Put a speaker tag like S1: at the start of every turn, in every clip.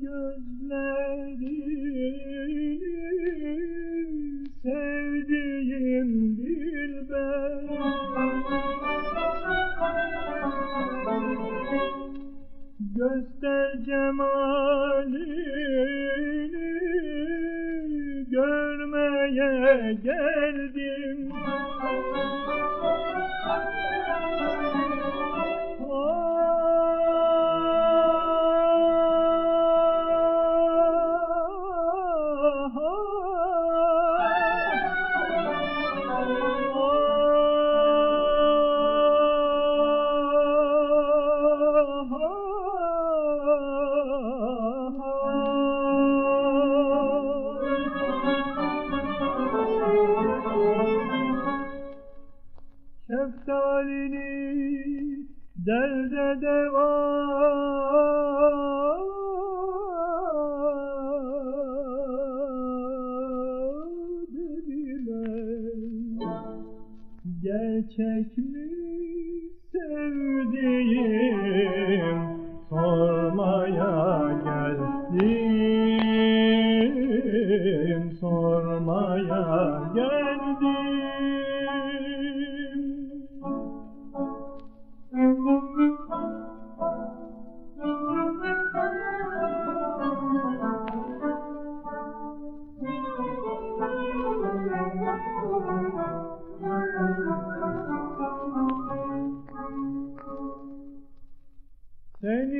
S1: gözleri Göster cemalini görmeye geldim Şeftalini derde deva. Dediler Gerçek mi sevdiğim? Sormaya geldim. Sormaya geldim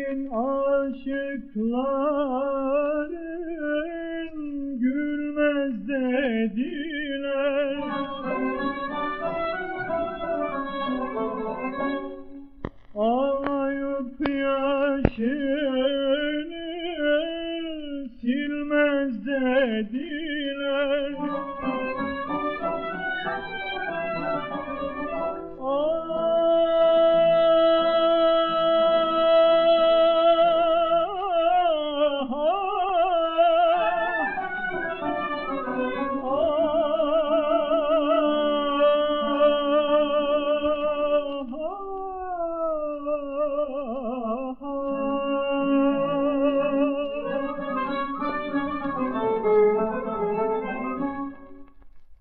S1: Senin aşıkların gülmez dediler. Ağlayıp yaşını silmez dediler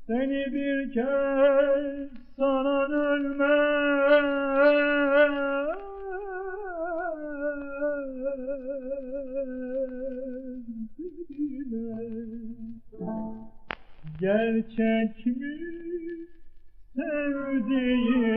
S1: Seni bir kez ölmez dediler. Gerçek mi sevdiğim